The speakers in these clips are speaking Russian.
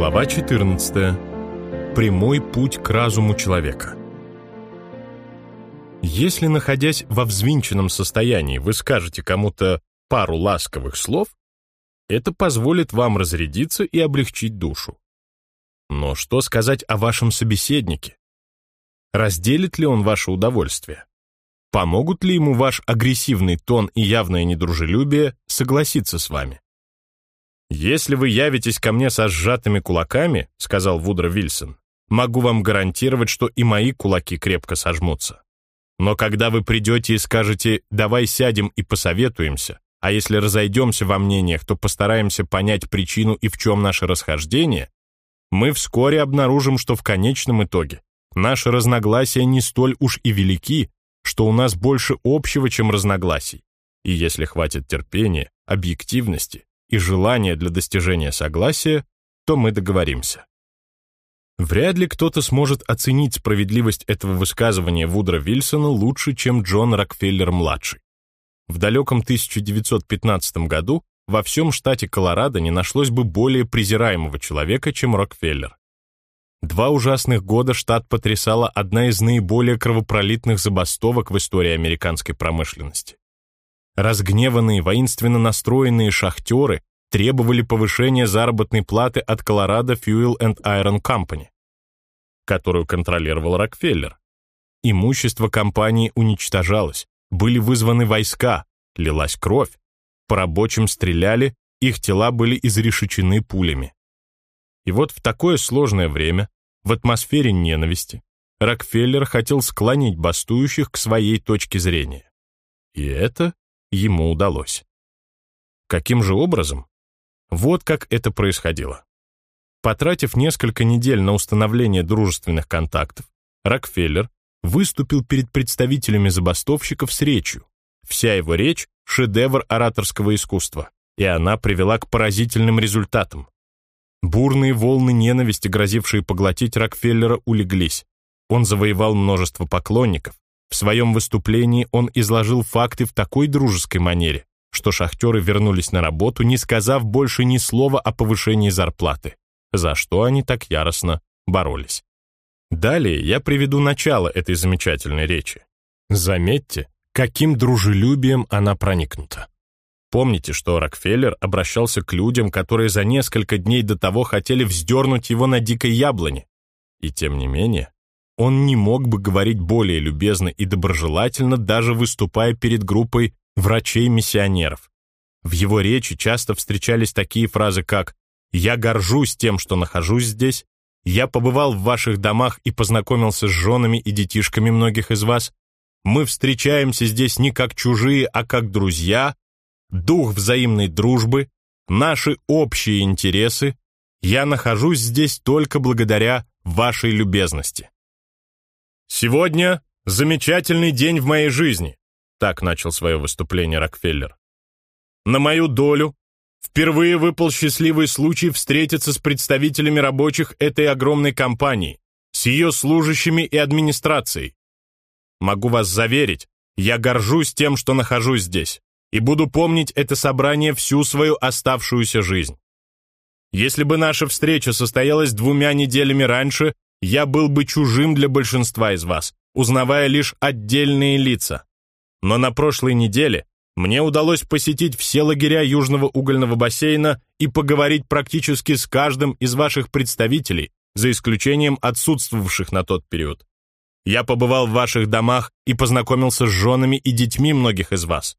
Глава 14. Прямой путь к разуму человека. Если, находясь во взвинченном состоянии, вы скажете кому-то пару ласковых слов, это позволит вам разрядиться и облегчить душу. Но что сказать о вашем собеседнике? Разделит ли он ваше удовольствие? Помогут ли ему ваш агрессивный тон и явное недружелюбие согласиться с вами? «Если вы явитесь ко мне со сжатыми кулаками», — сказал Вудро Вильсон, «могу вам гарантировать, что и мои кулаки крепко сожмутся. Но когда вы придете и скажете «давай сядем и посоветуемся», а если разойдемся во мнениях, то постараемся понять причину и в чем наше расхождение, мы вскоре обнаружим, что в конечном итоге наши разногласия не столь уж и велики, что у нас больше общего, чем разногласий. И если хватит терпения, объективности, и желание для достижения согласия, то мы договоримся. Вряд ли кто-то сможет оценить справедливость этого высказывания Вудра Вильсона лучше, чем Джон Рокфеллер-младший. В далеком 1915 году во всем штате Колорадо не нашлось бы более презираемого человека, чем Рокфеллер. Два ужасных года штат потрясала одна из наиболее кровопролитных забастовок в истории американской промышленности. Разгневанные, воинственно настроенные шахтеры требовали повышения заработной платы от Colorado Fuel and Iron Company, которую контролировал Рокфеллер. Имущество компании уничтожалось, были вызваны войска, лилась кровь, по рабочим стреляли, их тела были изрешечены пулями. И вот в такое сложное время, в атмосфере ненависти, Рокфеллер хотел склонить бастующих к своей точке зрения. И это ему удалось. Каким же образом? Вот как это происходило. Потратив несколько недель на установление дружественных контактов, Рокфеллер выступил перед представителями забастовщиков с речью. Вся его речь — шедевр ораторского искусства, и она привела к поразительным результатам. Бурные волны ненависти, грозившие поглотить Рокфеллера, улеглись. Он завоевал множество поклонников, в своем выступлении он изложил факты в такой дружеской манере, что шахтеры вернулись на работу, не сказав больше ни слова о повышении зарплаты, за что они так яростно боролись. Далее я приведу начало этой замечательной речи. Заметьте, каким дружелюбием она проникнута. Помните, что Рокфеллер обращался к людям, которые за несколько дней до того хотели вздернуть его на дикой яблоне. И тем не менее, он не мог бы говорить более любезно и доброжелательно, даже выступая перед группой врачей-миссионеров. В его речи часто встречались такие фразы, как «Я горжусь тем, что нахожусь здесь», «Я побывал в ваших домах и познакомился с женами и детишками многих из вас», «Мы встречаемся здесь не как чужие, а как друзья», «Дух взаимной дружбы», «Наши общие интересы», «Я нахожусь здесь только благодаря вашей любезности». «Сегодня замечательный день в моей жизни», так начал свое выступление Рокфеллер. «На мою долю впервые выпал счастливый случай встретиться с представителями рабочих этой огромной компании, с ее служащими и администрацией. Могу вас заверить, я горжусь тем, что нахожусь здесь, и буду помнить это собрание всю свою оставшуюся жизнь. Если бы наша встреча состоялась двумя неделями раньше, я был бы чужим для большинства из вас, узнавая лишь отдельные лица. Но на прошлой неделе мне удалось посетить все лагеря Южного угольного бассейна и поговорить практически с каждым из ваших представителей, за исключением отсутствовавших на тот период. Я побывал в ваших домах и познакомился с женами и детьми многих из вас.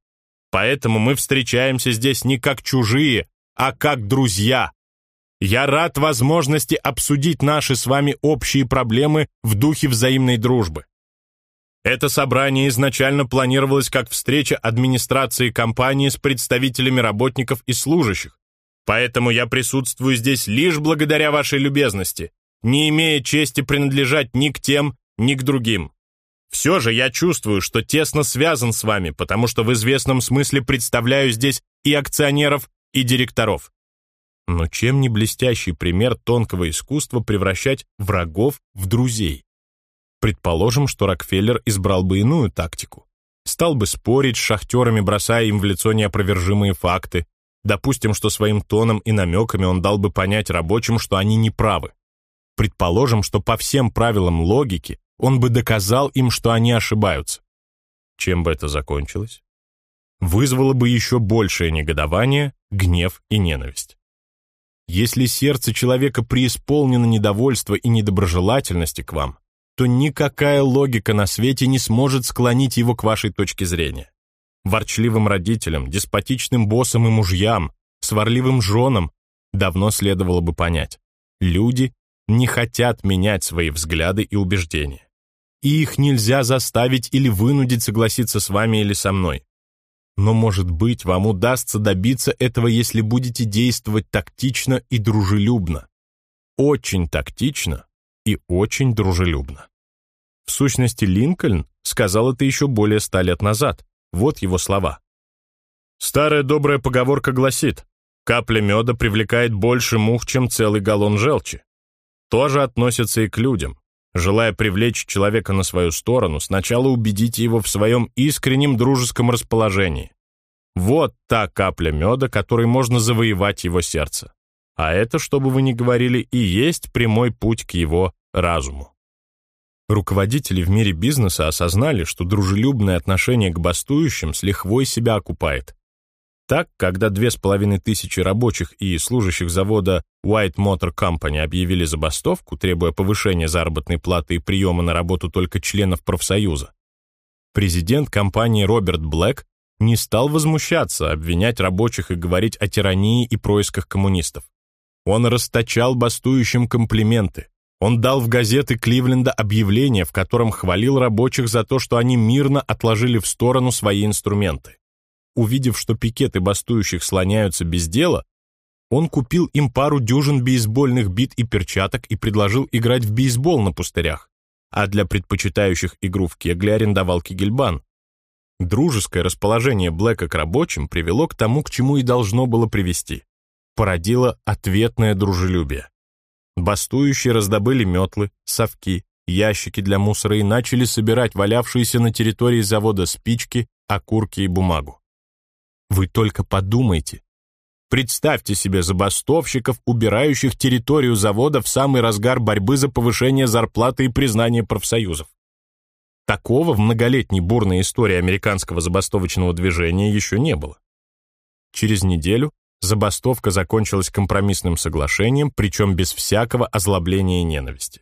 Поэтому мы встречаемся здесь не как чужие, а как друзья, я рад возможности обсудить наши с вами общие проблемы в духе взаимной дружбы. Это собрание изначально планировалось как встреча администрации компании с представителями работников и служащих, поэтому я присутствую здесь лишь благодаря вашей любезности, не имея чести принадлежать ни к тем, ни к другим. Все же я чувствую, что тесно связан с вами, потому что в известном смысле представляю здесь и акционеров, и директоров. Но чем не блестящий пример тонкого искусства превращать врагов в друзей? Предположим, что Рокфеллер избрал бы иную тактику. Стал бы спорить с шахтерами, бросая им в лицо неопровержимые факты. Допустим, что своим тоном и намеками он дал бы понять рабочим, что они не правы. Предположим, что по всем правилам логики он бы доказал им, что они ошибаются. Чем бы это закончилось? Вызвало бы еще большее негодование, гнев и ненависть. Если сердце человека преисполнено недовольства и недоброжелательности к вам, то никакая логика на свете не сможет склонить его к вашей точке зрения. Ворчливым родителям, деспотичным боссам и мужьям, сварливым женам давно следовало бы понять. Люди не хотят менять свои взгляды и убеждения. И их нельзя заставить или вынудить согласиться с вами или со мной. Но, может быть, вам удастся добиться этого, если будете действовать тактично и дружелюбно. Очень тактично и очень дружелюбно. В сущности, Линкольн сказал это еще более ста лет назад. Вот его слова. Старая добрая поговорка гласит, капля меда привлекает больше мух, чем целый галлон желчи. Тоже относится и к людям. Желая привлечь человека на свою сторону, сначала убедите его в своем искреннем дружеском расположении. Вот та капля меда, которой можно завоевать его сердце. А это, что бы вы ни говорили, и есть прямой путь к его разуму. Руководители в мире бизнеса осознали, что дружелюбное отношение к бастующим с лихвой себя окупает. Так, когда две с половиной тысячи рабочих и служащих завода White Motor Company объявили забастовку, требуя повышения заработной платы и приема на работу только членов профсоюза, президент компании Роберт Блэк не стал возмущаться, обвинять рабочих и говорить о тирании и происках коммунистов. Он расточал бастующим комплименты, он дал в газеты Кливленда объявление, в котором хвалил рабочих за то, что они мирно отложили в сторону свои инструменты. Увидев, что пикеты бастующих слоняются без дела, он купил им пару дюжин бейсбольных бит и перчаток и предложил играть в бейсбол на пустырях, а для предпочитающих игру в кегли арендовал кигельбан. Дружеское расположение Блэка к рабочим привело к тому, к чему и должно было привести. Породило ответное дружелюбие. Бастующие раздобыли метлы, совки, ящики для мусора и начали собирать валявшиеся на территории завода спички, окурки и бумагу. Вы только подумайте. Представьте себе забастовщиков, убирающих территорию завода в самый разгар борьбы за повышение зарплаты и признание профсоюзов. Такого в многолетней бурной истории американского забастовочного движения еще не было. Через неделю Забастовка закончилась компромиссным соглашением, причем без всякого озлобления и ненависти.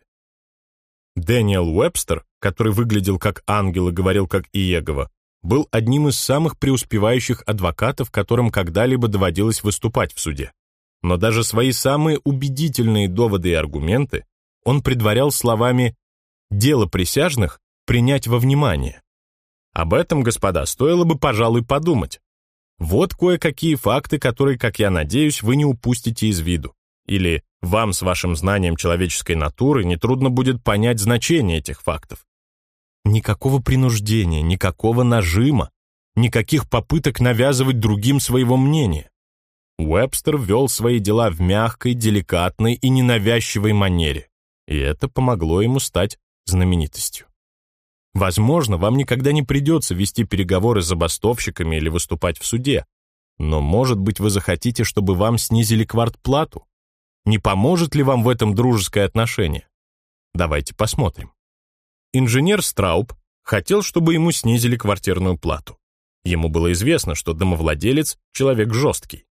Дэниел Уэбстер, который выглядел как ангел и говорил как Иегова, был одним из самых преуспевающих адвокатов, которым когда-либо доводилось выступать в суде. Но даже свои самые убедительные доводы и аргументы он предварял словами «дело присяжных принять во внимание». Об этом, господа, стоило бы, пожалуй, подумать. Вот кое-какие факты, которые, как я надеюсь, вы не упустите из виду. Или вам с вашим знанием человеческой натуры нетрудно будет понять значение этих фактов. Никакого принуждения, никакого нажима, никаких попыток навязывать другим своего мнения. Уэбстер вел свои дела в мягкой, деликатной и ненавязчивой манере, и это помогло ему стать знаменитостью. Возможно, вам никогда не придется вести переговоры с забастовщиками или выступать в суде, но, может быть, вы захотите, чтобы вам снизили квартплату? Не поможет ли вам в этом дружеское отношение? Давайте посмотрим. Инженер Страуб хотел, чтобы ему снизили квартирную плату. Ему было известно, что домовладелец — человек жесткий.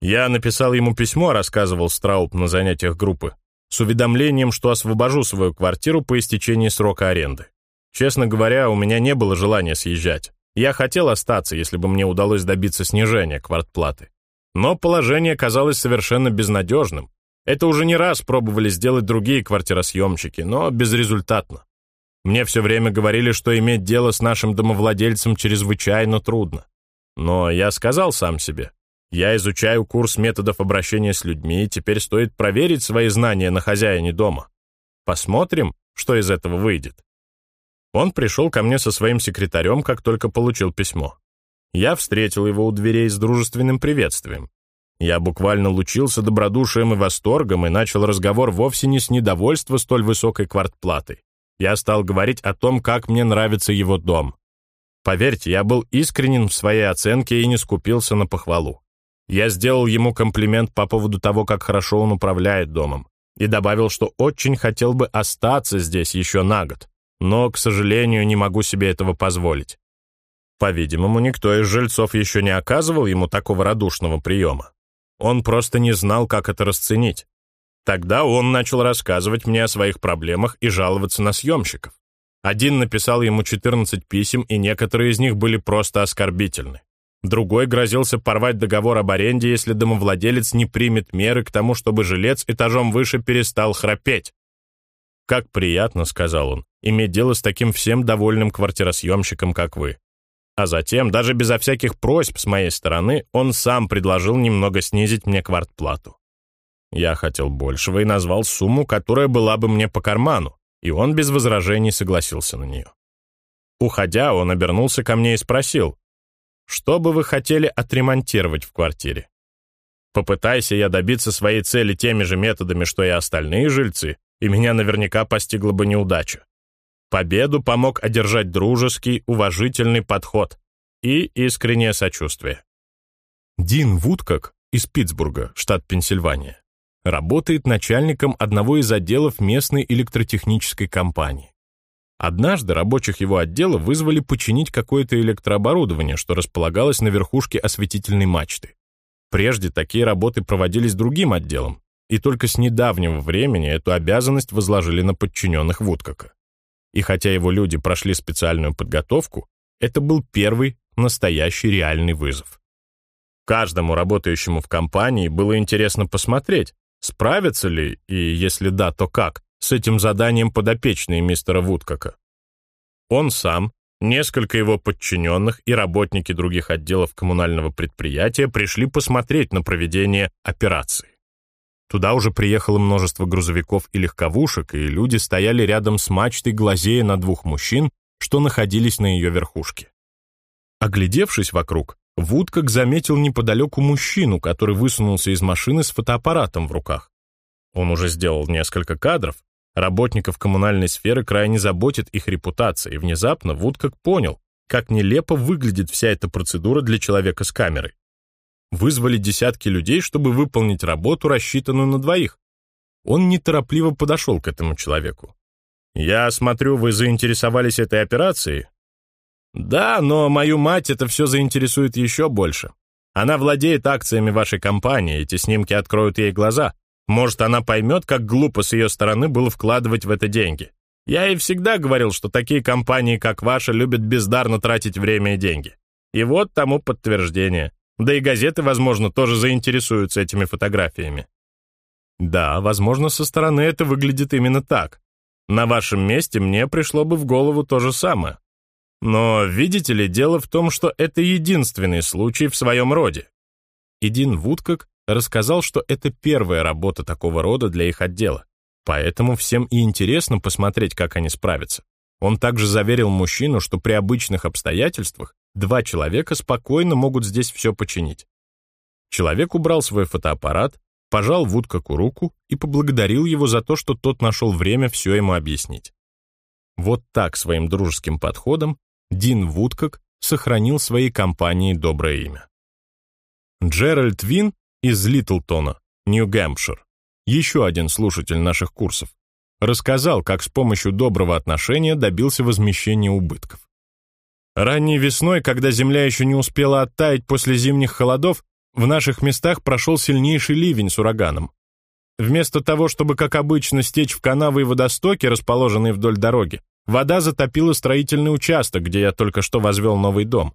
«Я написал ему письмо», — рассказывал Страуб на занятиях группы, с уведомлением, что освобожу свою квартиру по истечении срока аренды. Честно говоря, у меня не было желания съезжать. Я хотел остаться, если бы мне удалось добиться снижения квартплаты. Но положение казалось совершенно безнадежным. Это уже не раз пробовали сделать другие квартиросъемщики, но безрезультатно. Мне все время говорили, что иметь дело с нашим домовладельцем чрезвычайно трудно. Но я сказал сам себе, я изучаю курс методов обращения с людьми, и теперь стоит проверить свои знания на хозяине дома. Посмотрим, что из этого выйдет. Он пришел ко мне со своим секретарем, как только получил письмо. Я встретил его у дверей с дружественным приветствием. Я буквально лучился добродушием и восторгом и начал разговор вовсе не с недовольства столь высокой квартплатой. Я стал говорить о том, как мне нравится его дом. Поверьте, я был искренен в своей оценке и не скупился на похвалу. Я сделал ему комплимент по поводу того, как хорошо он управляет домом, и добавил, что очень хотел бы остаться здесь еще на год, но, к сожалению, не могу себе этого позволить. По-видимому, никто из жильцов еще не оказывал ему такого радушного приема. Он просто не знал, как это расценить. Тогда он начал рассказывать мне о своих проблемах и жаловаться на съемщиков. Один написал ему 14 писем, и некоторые из них были просто оскорбительны. Другой грозился порвать договор об аренде, если домовладелец не примет меры к тому, чтобы жилец этажом выше перестал храпеть. «Как приятно», — сказал он, — «иметь дело с таким всем довольным квартиросъемщиком, как вы». А затем, даже безо всяких просьб с моей стороны, он сам предложил немного снизить мне квартплату. Я хотел большего и назвал сумму, которая была бы мне по карману, и он без возражений согласился на нее. Уходя, он обернулся ко мне и спросил, что бы вы хотели отремонтировать в квартире? Попытайся я добиться своей цели теми же методами, что и остальные жильцы, и меня наверняка постигла бы неудача. Победу помог одержать дружеский, уважительный подход и искреннее сочувствие. Дин Вудкок из Питтсбурга, штат Пенсильвания, работает начальником одного из отделов местной электротехнической компании. Однажды рабочих его отдела вызвали починить какое-то электрооборудование, что располагалось на верхушке осветительной мачты. Прежде такие работы проводились другим отделом, и только с недавнего времени эту обязанность возложили на подчиненных Вудкока. И хотя его люди прошли специальную подготовку, это был первый настоящий реальный вызов. Каждому работающему в компании было интересно посмотреть, справятся ли, и если да, то как, с этим заданием подопечные мистера Вудкока. Он сам, несколько его подчиненных и работники других отделов коммунального предприятия пришли посмотреть на проведение операции. Туда уже приехало множество грузовиков и легковушек, и люди стояли рядом с мачтой, глазея на двух мужчин, что находились на ее верхушке. Оглядевшись вокруг, Вудкок заметил неподалеку мужчину, который высунулся из машины с фотоаппаратом в руках. Он уже сделал несколько кадров, Работников коммунальной сферы крайне заботит их репутация, и внезапно Вудкок понял, как нелепо выглядит вся эта процедура для человека с камерой. Вызвали десятки людей, чтобы выполнить работу, рассчитанную на двоих. Он неторопливо подошел к этому человеку. «Я смотрю, вы заинтересовались этой операцией?» «Да, но мою мать это все заинтересует еще больше. Она владеет акциями вашей компании, эти снимки откроют ей глаза. Может, она поймет, как глупо с ее стороны было вкладывать в это деньги. Я ей всегда говорил, что такие компании, как ваша, любят бездарно тратить время и деньги. И вот тому подтверждение. Да и газеты, возможно, тоже заинтересуются этими фотографиями. Да, возможно, со стороны это выглядит именно так. На вашем месте мне пришло бы в голову то же самое. Но, видите ли, дело в том, что это единственный случай в своем роде. Идин Вудкок рассказал, что это первая работа такого рода для их отдела, поэтому всем и интересно посмотреть, как они справятся. Он также заверил мужчину, что при обычных обстоятельствах два человека спокойно могут здесь все починить. Человек убрал свой фотоаппарат, пожал Вудкоку руку и поблагодарил его за то, что тот нашел время все ему объяснить. Вот так своим дружеским подходом Дин Вудкок сохранил своей компании доброе имя. Джеральд Вин из Литлтона, Нью-Гэмпшир, еще один слушатель наших курсов, рассказал, как с помощью доброго отношения добился возмещения убытков. Ранней весной, когда земля еще не успела оттаять после зимних холодов, в наших местах прошел сильнейший ливень с ураганом. Вместо того, чтобы, как обычно, стечь в канавы и водостоки, расположенные вдоль дороги, вода затопила строительный участок, где я только что возвел новый дом.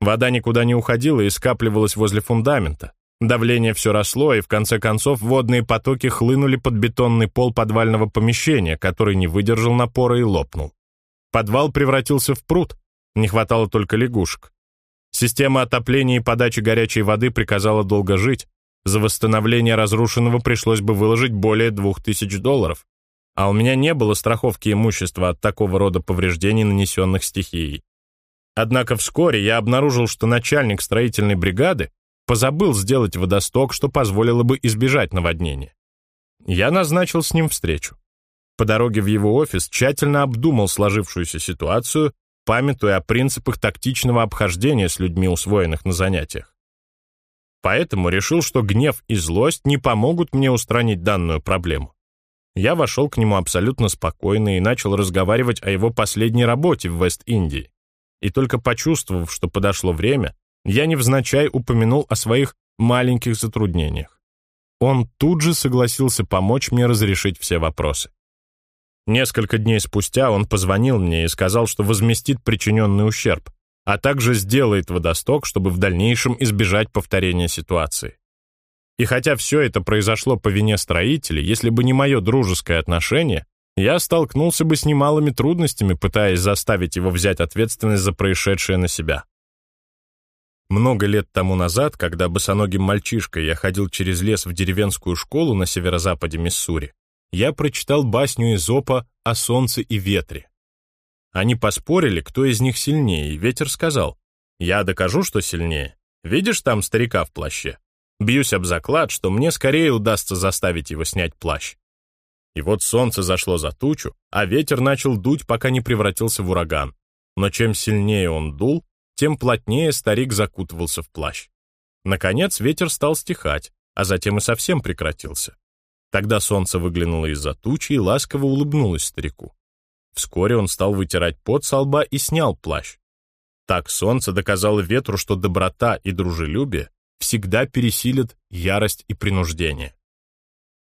Вода никуда не уходила и скапливалась возле фундамента. Давление все росло, и в конце концов водные потоки хлынули под бетонный пол подвального помещения, который не выдержал напора и лопнул. Подвал превратился в пруд, не хватало только лягушек. Система отопления и подачи горячей воды приказала долго жить. За восстановление разрушенного пришлось бы выложить более двух тысяч долларов. А у меня не было страховки имущества от такого рода повреждений, нанесенных стихией. Однако вскоре я обнаружил, что начальник строительной бригады позабыл сделать водосток, что позволило бы избежать наводнения. Я назначил с ним встречу. По дороге в его офис тщательно обдумал сложившуюся ситуацию, памятуя о принципах тактичного обхождения с людьми, усвоенных на занятиях. Поэтому решил, что гнев и злость не помогут мне устранить данную проблему. Я вошел к нему абсолютно спокойно и начал разговаривать о его последней работе в Вест-Индии. И только почувствовав, что подошло время, я невзначай упомянул о своих маленьких затруднениях. Он тут же согласился помочь мне разрешить все вопросы. Несколько дней спустя он позвонил мне и сказал, что возместит причиненный ущерб, а также сделает водосток, чтобы в дальнейшем избежать повторения ситуации. И хотя все это произошло по вине строителей, если бы не мое дружеское отношение, я столкнулся бы с немалыми трудностями, пытаясь заставить его взять ответственность за происшедшее на себя. Много лет тому назад, когда босоногим мальчишкой я ходил через лес в деревенскую школу на северо-западе Миссури, я прочитал басню Изопа о солнце и ветре. Они поспорили, кто из них сильнее, и ветер сказал, «Я докажу, что сильнее. Видишь там старика в плаще? Бьюсь об заклад, что мне скорее удастся заставить его снять плащ». И вот солнце зашло за тучу, а ветер начал дуть, пока не превратился в ураган. Но чем сильнее он дул, тем плотнее старик закутывался в плащ. Наконец ветер стал стихать, а затем и совсем прекратился. Тогда солнце выглянуло из-за тучи и ласково улыбнулось старику. Вскоре он стал вытирать пот со лба и снял плащ. Так солнце доказало ветру, что доброта и дружелюбие всегда пересилят ярость и принуждение.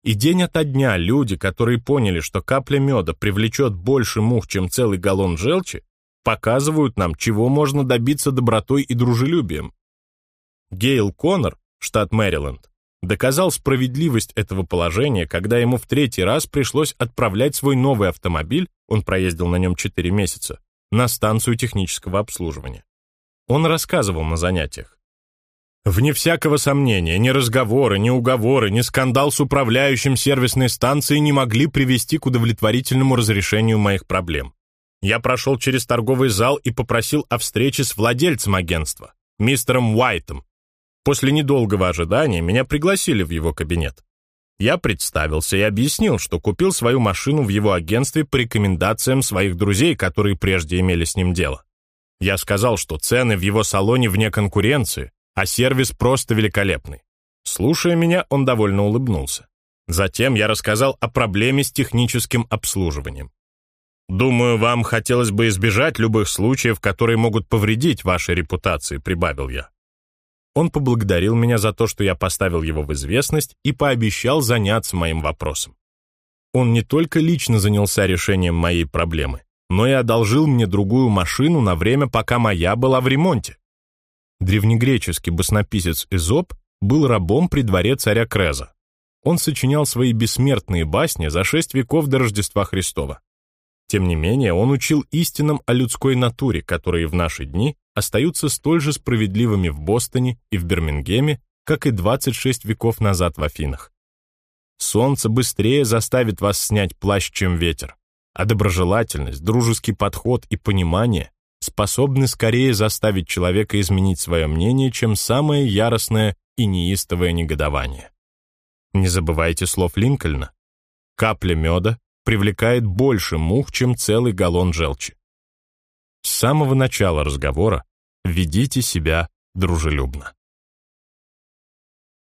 И день ото дня люди, которые поняли, что капля меда привлечет больше мух, чем целый галлон желчи, показывают нам, чего можно добиться добротой и дружелюбием. Гейл Коннор, штат Мэриленд, доказал справедливость этого положения, когда ему в третий раз пришлось отправлять свой новый автомобиль, он проездил на нем 4 месяца, на станцию технического обслуживания. Он рассказывал на занятиях. Вне всякого сомнения, ни разговоры, ни уговоры, ни скандал с управляющим сервисной станции не могли привести к удовлетворительному разрешению моих проблем. Я прошел через торговый зал и попросил о встрече с владельцем агентства, мистером Уайтом, После недолгого ожидания меня пригласили в его кабинет. Я представился и объяснил, что купил свою машину в его агентстве по рекомендациям своих друзей, которые прежде имели с ним дело. Я сказал, что цены в его салоне вне конкуренции, а сервис просто великолепный. Слушая меня, он довольно улыбнулся. Затем я рассказал о проблеме с техническим обслуживанием. «Думаю, вам хотелось бы избежать любых случаев, которые могут повредить вашей репутации», — прибавил я. Он поблагодарил меня за то, что я поставил его в известность и пообещал заняться моим вопросом. Он не только лично занялся решением моей проблемы, но и одолжил мне другую машину на время, пока моя была в ремонте. Древнегреческий баснописец Изоп был рабом при дворе царя Креза. Он сочинял свои бессмертные басни за шесть веков до Рождества Христова. Тем не менее, он учил истинам о людской натуре, которые в наши дни остаются столь же справедливыми в Бостоне и в Бирмингеме, как и 26 веков назад в Афинах. Солнце быстрее заставит вас снять плащ, чем ветер, а доброжелательность, дружеский подход и понимание способны скорее заставить человека изменить свое мнение, чем самое яростное и неистовое негодование. Не забывайте слов Линкольна. Капля меда привлекает больше мух, чем целый галлон желчи. С самого начала разговора ведите себя дружелюбно.